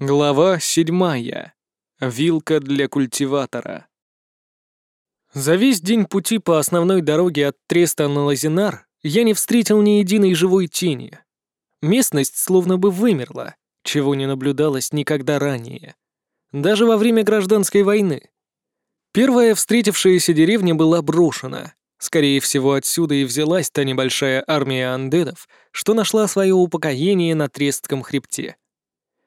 Глава седьмая. Вилка для культиватора. За весь день пути по основной дороге от Треста на Лазинар я не встретил ни единой живой тени. Местность словно бы вымерла, чего не наблюдалось никогда ранее. Даже во время гражданской войны. Первая встретившаяся деревня была брошена. Скорее всего, отсюда и взялась та небольшая армия андедов, что нашла свое упокоение на Трестком хребте.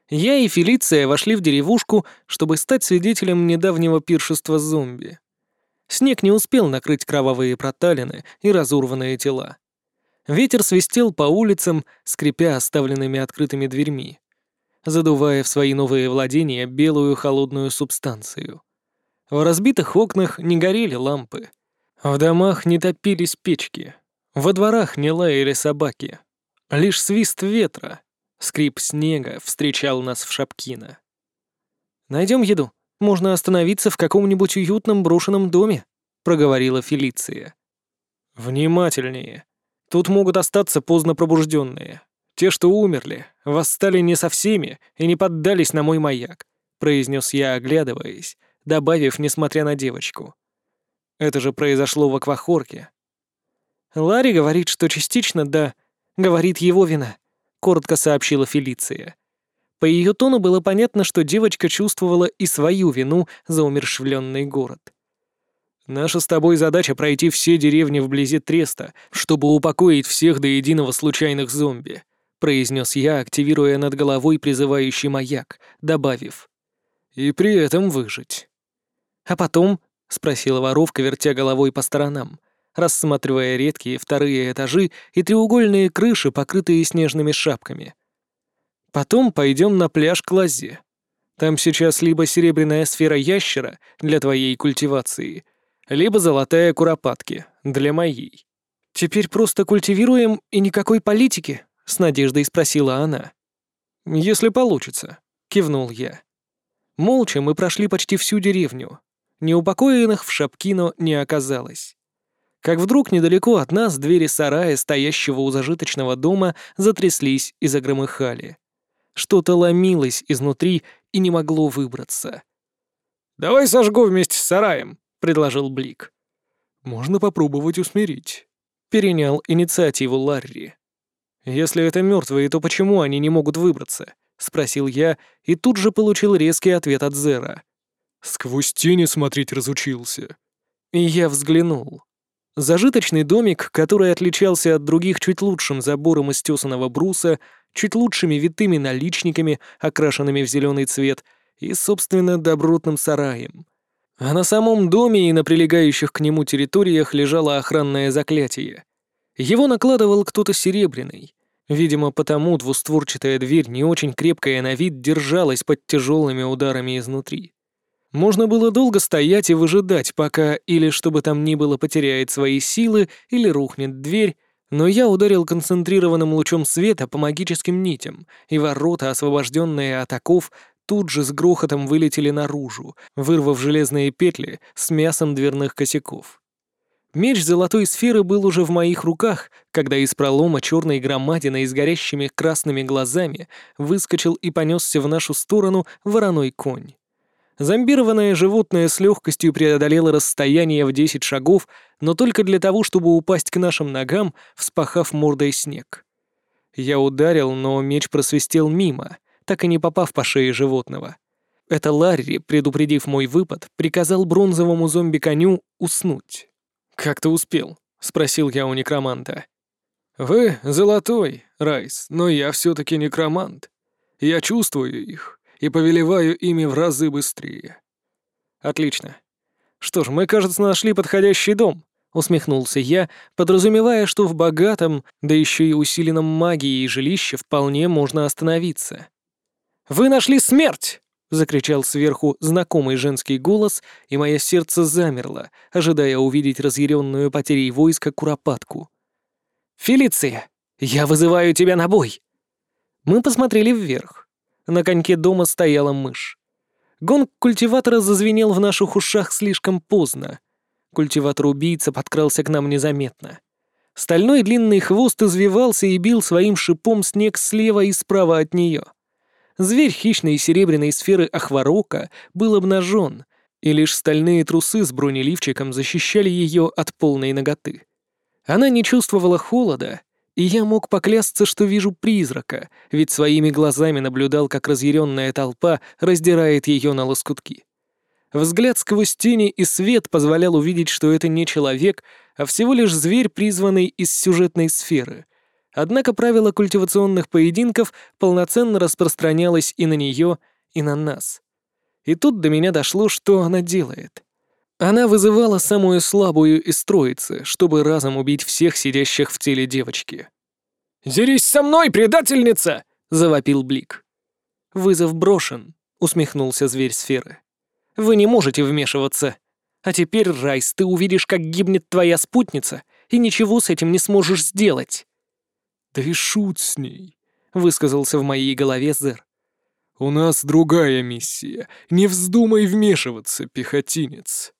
Я и Фелиция вошли в деревушку, чтобы стать свидетелем недавнего пиршества зомби. Снег не успел накрыть кровавые проталины и разорванные тела. Ветер свистел по улицам, скрипя оставленными открытыми дверьми, задувая в свои новые владения белую холодную субстанцию. В разбитых окнах не горели лампы. В домах не топились печки. Во дворах не лаяли собаки. Лишь свист ветра — Скрип снега встречал нас в Шапкино. «Найдем еду. Можно остановиться в каком-нибудь уютном брошенном доме», — проговорила Фелиция. «Внимательнее. Тут могут остаться поздно пробужденные. Те, что умерли, восстали не со всеми и не поддались на мой маяк», — произнес я, оглядываясь, добавив, несмотря на девочку. «Это же произошло в Аквахорке». Ларри говорит, что частично, да, говорит его вина. — коротко сообщила Фелиция. По ее тону было понятно, что девочка чувствовала и свою вину за умершвленный город. «Наша с тобой задача пройти все деревни вблизи Треста, чтобы упокоить всех до единого случайных зомби», — произнес я, активируя над головой призывающий маяк, добавив. «И при этом выжить». «А потом?» — спросила воровка, вертя головой по сторонам рассматривая редкие вторые этажи и треугольные крыши, покрытые снежными шапками. Потом пойдем на пляж к лозе. Там сейчас либо серебряная сфера ящера для твоей культивации, либо золотая куропатки для моей. Теперь просто культивируем и никакой политики? С надеждой спросила она. Если получится, кивнул я. Молча мы прошли почти всю деревню. Неупокоенных в Шапкино не оказалось как вдруг недалеко от нас двери сарая, стоящего у зажиточного дома, затряслись и загромыхали. Что-то ломилось изнутри и не могло выбраться. «Давай сожгу вместе с сараем», — предложил Блик. «Можно попробовать усмирить», — перенял инициативу Ларри. «Если это мертвые, то почему они не могут выбраться?» — спросил я, и тут же получил резкий ответ от Зера. «Сквозь тени смотреть разучился». И я взглянул. Зажиточный домик, который отличался от других чуть лучшим забором из тесаного бруса, чуть лучшими витыми наличниками, окрашенными в зеленый цвет, и, собственно, добротным сараем. А на самом доме и на прилегающих к нему территориях лежало охранное заклятие. Его накладывал кто-то серебряный. Видимо, потому двустворчатая дверь, не очень крепкая на вид, держалась под тяжелыми ударами изнутри. Можно было долго стоять и выжидать, пока или чтобы там ни было потеряет свои силы, или рухнет дверь, но я ударил концентрированным лучом света по магическим нитям, и ворота, освобожденные от оков, тут же с грохотом вылетели наружу, вырвав железные петли с мясом дверных косяков. Меч золотой сферы был уже в моих руках, когда из пролома черной громадины с горящими красными глазами выскочил и понесся в нашу сторону вороной конь. Зомбированное животное с легкостью преодолело расстояние в 10 шагов, но только для того, чтобы упасть к нашим ногам, вспахав мордой снег. Я ударил, но меч просвистел мимо, так и не попав по шее животного. Это Ларри, предупредив мой выпад, приказал бронзовому зомби-коню уснуть. «Как ты успел?» — спросил я у некроманта. «Вы золотой, Райс, но я все таки некромант. Я чувствую их и повелеваю ими в разы быстрее». «Отлично. Что ж, мы, кажется, нашли подходящий дом», — усмехнулся я, подразумевая, что в богатом, да еще и усиленном магией жилище вполне можно остановиться. «Вы нашли смерть!» — закричал сверху знакомый женский голос, и мое сердце замерло, ожидая увидеть разъяренную потерей войска Куропатку. «Фелиция, я вызываю тебя на бой!» Мы посмотрели вверх. На коньке дома стояла мышь. Гонг культиватора зазвенел в наших ушах слишком поздно. Культиватор-убийца подкрался к нам незаметно. Стальной длинный хвост извивался и бил своим шипом снег слева и справа от нее. Зверь хищной серебряной сферы Ахварока был обнажен, и лишь стальные трусы с бронеливчиком защищали ее от полной ноготы. Она не чувствовала холода, и я мог поклясться, что вижу призрака, ведь своими глазами наблюдал, как разъяренная толпа раздирает ее на лоскутки. Взгляд сквозь тени и свет позволял увидеть, что это не человек, а всего лишь зверь, призванный из сюжетной сферы. Однако правило культивационных поединков полноценно распространялось и на нее, и на нас. И тут до меня дошло, что она делает. Она вызывала самую слабую из троицы, чтобы разом убить всех сидящих в теле девочки. «Дерись со мной, предательница!» — завопил Блик. «Вызов брошен», — усмехнулся зверь сферы. Вы не можете вмешиваться. А теперь, Райс, ты увидишь, как гибнет твоя спутница, и ничего с этим не сможешь сделать». «Да и шут с ней», — высказался в моей голове Зер. «У нас другая миссия. Не вздумай вмешиваться, пехотинец».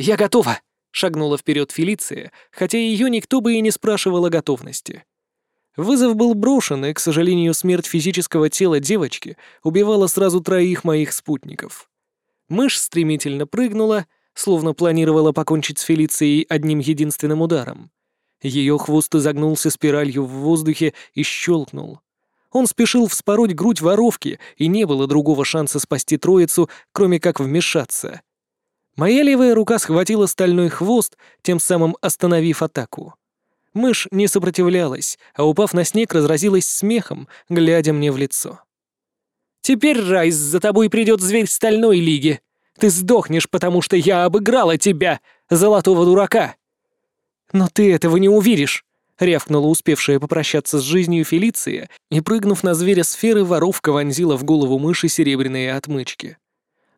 «Я готова», — шагнула вперед Фелиция, хотя ее никто бы и не спрашивал о готовности. Вызов был брошен, и, к сожалению, смерть физического тела девочки убивала сразу троих моих спутников. Мышь стремительно прыгнула, словно планировала покончить с Фелицией одним единственным ударом. Ее хвост изогнулся спиралью в воздухе и щелкнул. Он спешил вспороть грудь воровки, и не было другого шанса спасти троицу, кроме как вмешаться. Моя левая рука схватила стальной хвост, тем самым остановив атаку. Мышь не сопротивлялась, а упав на снег, разразилась смехом, глядя мне в лицо. Теперь, Райс, за тобой придет зверь Стальной Лиги. Ты сдохнешь, потому что я обыграла тебя, золотого дурака. Но ты этого не увидишь, рявкнула успевшая попрощаться с жизнью Фелиция и, прыгнув на зверя сферы, воровка вонзила в голову мыши серебряные отмычки.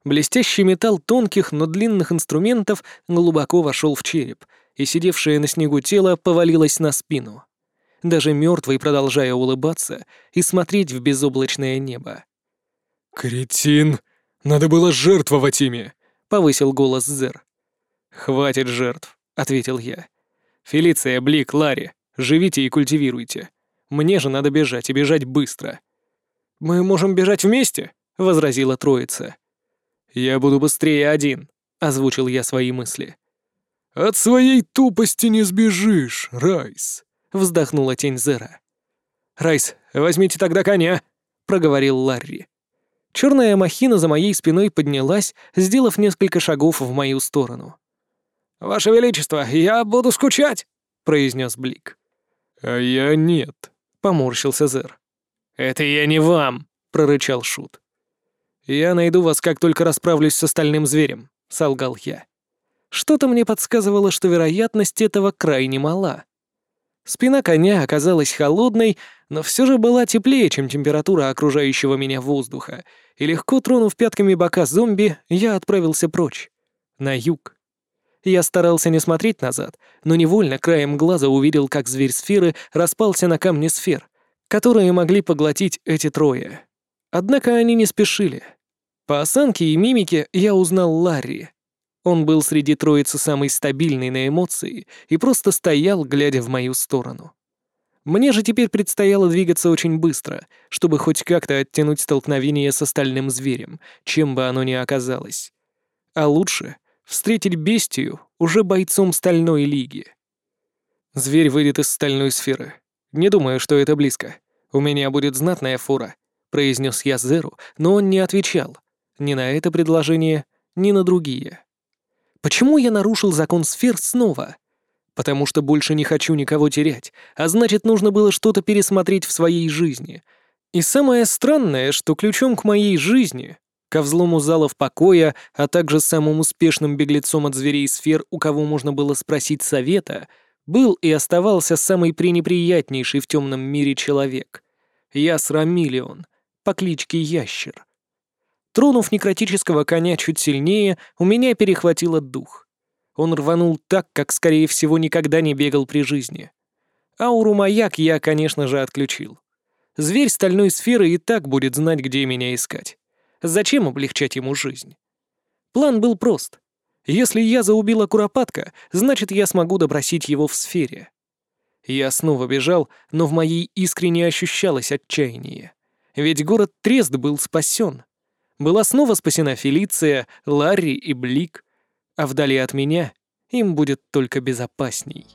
Блестящий металл тонких, но длинных инструментов глубоко вошел в череп, и сидевшее на снегу тело повалилось на спину. Даже мертвый продолжая улыбаться и смотреть в безоблачное небо. «Кретин! Надо было жертвовать ими!» — повысил голос Зер. «Хватит жертв», — ответил я. «Фелиция, Блик, Ларри, живите и культивируйте. Мне же надо бежать, и бежать быстро». «Мы можем бежать вместе?» — возразила троица. «Я буду быстрее один», — озвучил я свои мысли. «От своей тупости не сбежишь, Райс», — вздохнула тень Зера. «Райс, возьмите тогда коня», — проговорил Ларри. Черная махина за моей спиной поднялась, сделав несколько шагов в мою сторону. «Ваше Величество, я буду скучать!» — произнес Блик. «А я нет», — поморщился Зер. «Это я не вам!» — прорычал Шут. «Я найду вас, как только расправлюсь с остальным зверем», — солгал я. Что-то мне подсказывало, что вероятность этого крайне мала. Спина коня оказалась холодной, но все же была теплее, чем температура окружающего меня воздуха, и легко тронув пятками бока зомби, я отправился прочь. На юг. Я старался не смотреть назад, но невольно краем глаза увидел, как зверь сферы распался на камне сфер, которые могли поглотить эти трое. Однако они не спешили. По осанке и мимике я узнал Ларри. Он был среди троицы самый стабильный на эмоции и просто стоял, глядя в мою сторону. Мне же теперь предстояло двигаться очень быстро, чтобы хоть как-то оттянуть столкновение с остальным зверем, чем бы оно ни оказалось. А лучше встретить бестию уже бойцом Стальной Лиги. Зверь выйдет из стальной сферы. Не думаю, что это близко. У меня будет знатная фура, произнес я Зеру, но он не отвечал. Ни на это предложение, ни на другие. Почему я нарушил закон сфер снова? Потому что больше не хочу никого терять, а значит, нужно было что-то пересмотреть в своей жизни. И самое странное, что ключом к моей жизни, ко взлому залов покоя, а также самым успешным беглецом от зверей сфер, у кого можно было спросить совета, был и оставался самый пренеприятнейший в темном мире человек. Я Срамиллион, по кличке Ящер. Тронув некротического коня чуть сильнее, у меня перехватило дух. Он рванул так, как, скорее всего, никогда не бегал при жизни. Ауру маяк я, конечно же, отключил. Зверь стальной сферы и так будет знать, где меня искать. Зачем облегчать ему жизнь? План был прост. Если я заубила Куропатка, значит, я смогу добросить его в сфере. Я снова бежал, но в моей искре не ощущалось отчаяние. Ведь город Трест был спасен. Была снова спасена Фелиция, Ларри и Блик, а вдали от меня им будет только безопасней.